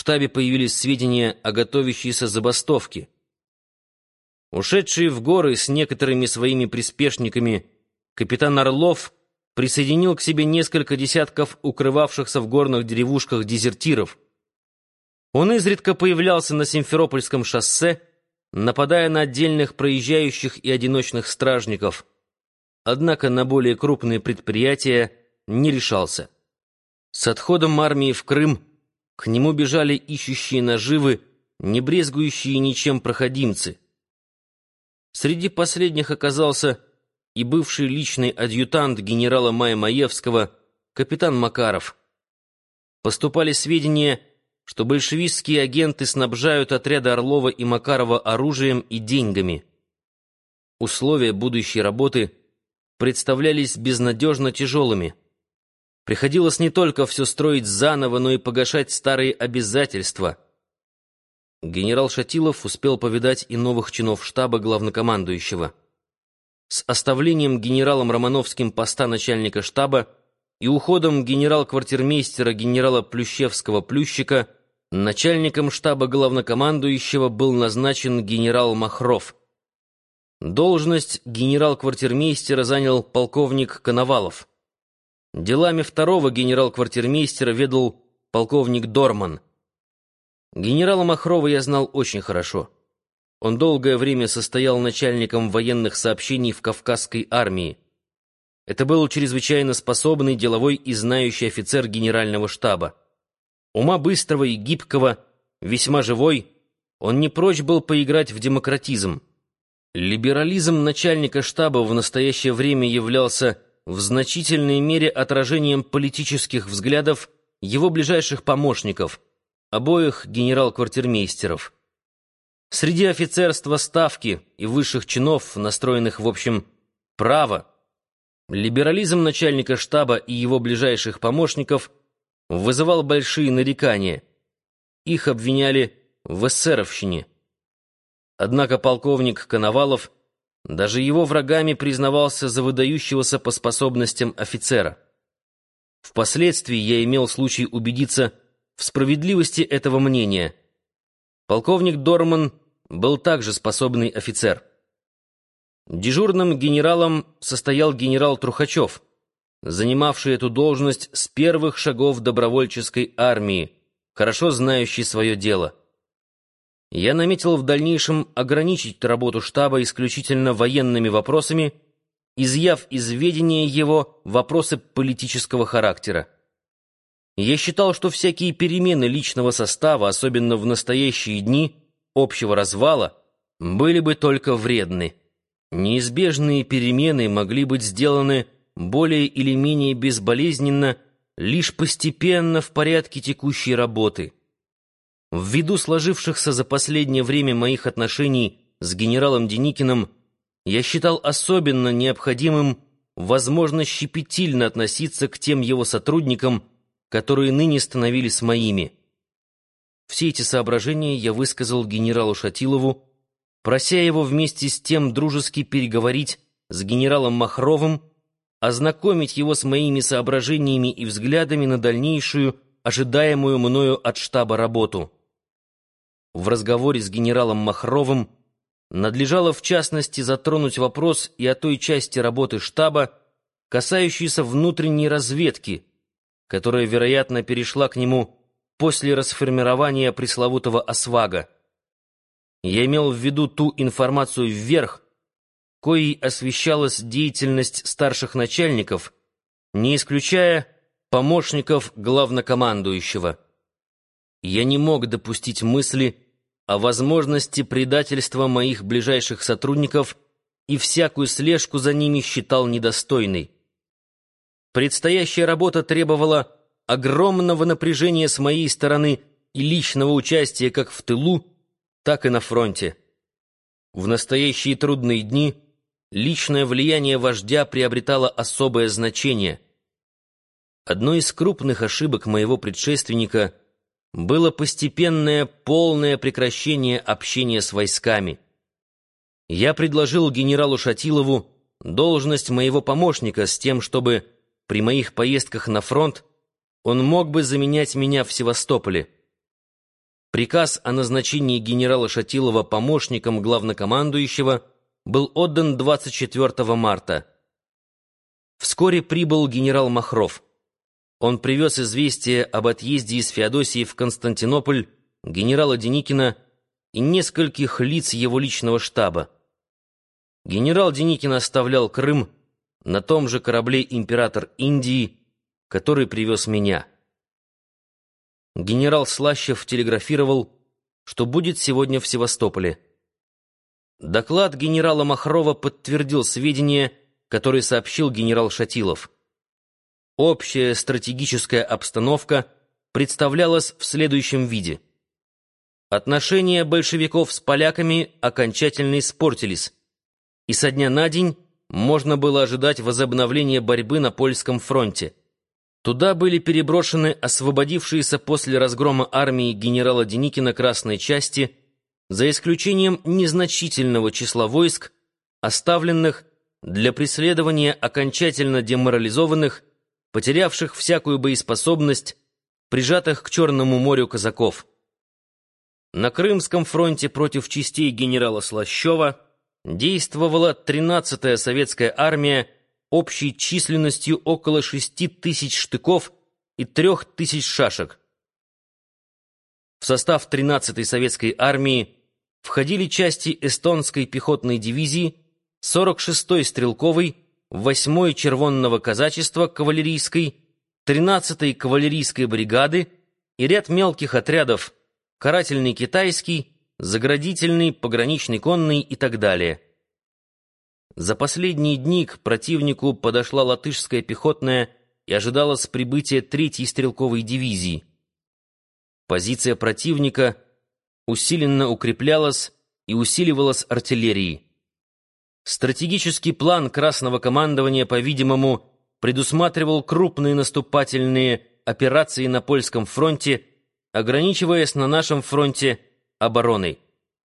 штабе появились сведения о готовящейся забастовке. Ушедший в горы с некоторыми своими приспешниками капитан Орлов присоединил к себе несколько десятков укрывавшихся в горных деревушках дезертиров. Он изредка появлялся на Симферопольском шоссе, нападая на отдельных проезжающих и одиночных стражников, однако на более крупные предприятия не решался. С отходом армии в Крым к нему бежали ищущие наживы, не брезгующие ничем проходимцы. Среди последних оказался и бывший личный адъютант генерала Мая Маевского, капитан Макаров. Поступали сведения, что большевистские агенты снабжают отряды Орлова и Макарова оружием и деньгами. Условия будущей работы представлялись безнадежно тяжелыми. Приходилось не только все строить заново, но и погашать старые обязательства. Генерал Шатилов успел повидать и новых чинов штаба главнокомандующего. С оставлением генералом Романовским поста начальника штаба и уходом генерал-квартирмейстера генерала Плющевского-Плющика начальником штаба главнокомандующего был назначен генерал Махров. Должность генерал-квартирмейстера занял полковник Коновалов. Делами второго генерал-квартирмейстера ведал полковник Дорман. Генерала Махрова я знал очень хорошо. Он долгое время состоял начальником военных сообщений в Кавказской армии. Это был чрезвычайно способный, деловой и знающий офицер генерального штаба. Ума быстрого и гибкого, весьма живой, он не прочь был поиграть в демократизм. Либерализм начальника штаба в настоящее время являлся в значительной мере отражением политических взглядов его ближайших помощников, обоих генерал-квартирмейстеров. Среди офицерства ставки и высших чинов, настроенных, в общем, право, либерализм начальника штаба и его ближайших помощников вызывал большие нарекания. Их обвиняли в эсеровщине. Однако полковник Коновалов – даже его врагами признавался за выдающегося по способностям офицера. Впоследствии я имел случай убедиться в справедливости этого мнения. Полковник Дорман был также способный офицер. Дежурным генералом состоял генерал Трухачев, занимавший эту должность с первых шагов добровольческой армии, хорошо знающий свое дело я наметил в дальнейшем ограничить работу штаба исключительно военными вопросами, изъяв из ведения его вопросы политического характера. Я считал, что всякие перемены личного состава, особенно в настоящие дни общего развала, были бы только вредны. Неизбежные перемены могли быть сделаны более или менее безболезненно, лишь постепенно в порядке текущей работы. Ввиду сложившихся за последнее время моих отношений с генералом Деникиным, я считал особенно необходимым возможно щепетильно относиться к тем его сотрудникам, которые ныне становились моими. Все эти соображения я высказал генералу Шатилову, прося его вместе с тем дружески переговорить с генералом Махровым, ознакомить его с моими соображениями и взглядами на дальнейшую, ожидаемую мною от штаба работу. В разговоре с генералом Махровым надлежало в частности затронуть вопрос и о той части работы штаба, касающейся внутренней разведки, которая, вероятно, перешла к нему после расформирования пресловутого «Освага». Я имел в виду ту информацию вверх, коей освещалась деятельность старших начальников, не исключая помощников главнокомандующего. Я не мог допустить мысли о возможности предательства моих ближайших сотрудников и всякую слежку за ними считал недостойной. Предстоящая работа требовала огромного напряжения с моей стороны и личного участия как в тылу, так и на фронте. В настоящие трудные дни личное влияние вождя приобретало особое значение. Одной из крупных ошибок моего предшественника — было постепенное полное прекращение общения с войсками. Я предложил генералу Шатилову должность моего помощника с тем, чтобы при моих поездках на фронт он мог бы заменять меня в Севастополе. Приказ о назначении генерала Шатилова помощником главнокомандующего был отдан 24 марта. Вскоре прибыл генерал Махров. Он привез известие об отъезде из Феодосии в Константинополь генерала Деникина и нескольких лиц его личного штаба. Генерал Деникин оставлял Крым на том же корабле «Император Индии», который привез меня. Генерал Слащев телеграфировал, что будет сегодня в Севастополе. Доклад генерала Махрова подтвердил сведения, которые сообщил генерал Шатилов. Общая стратегическая обстановка представлялась в следующем виде. Отношения большевиков с поляками окончательно испортились, и со дня на день можно было ожидать возобновления борьбы на польском фронте. Туда были переброшены освободившиеся после разгрома армии генерала Деникина красные части, за исключением незначительного числа войск, оставленных для преследования окончательно деморализованных, потерявших всякую боеспособность, прижатых к Черному морю казаков. На Крымском фронте против частей генерала Слащева действовала 13-я советская армия общей численностью около 6 тысяч штыков и 3 тысяч шашек. В состав 13-й советской армии входили части эстонской пехотной дивизии, 46-й стрелковой, 8-й червонного казачества кавалерийской, 13-й кавалерийской бригады и ряд мелких отрядов карательный китайский, заградительный, пограничный конный и так далее. За последние дни к противнику подошла латышская пехотная и ожидалось прибытие третьей стрелковой дивизии. Позиция противника усиленно укреплялась и усиливалась артиллерией. Стратегический план Красного командования, по-видимому, предусматривал крупные наступательные операции на польском фронте, ограничиваясь на нашем фронте обороной.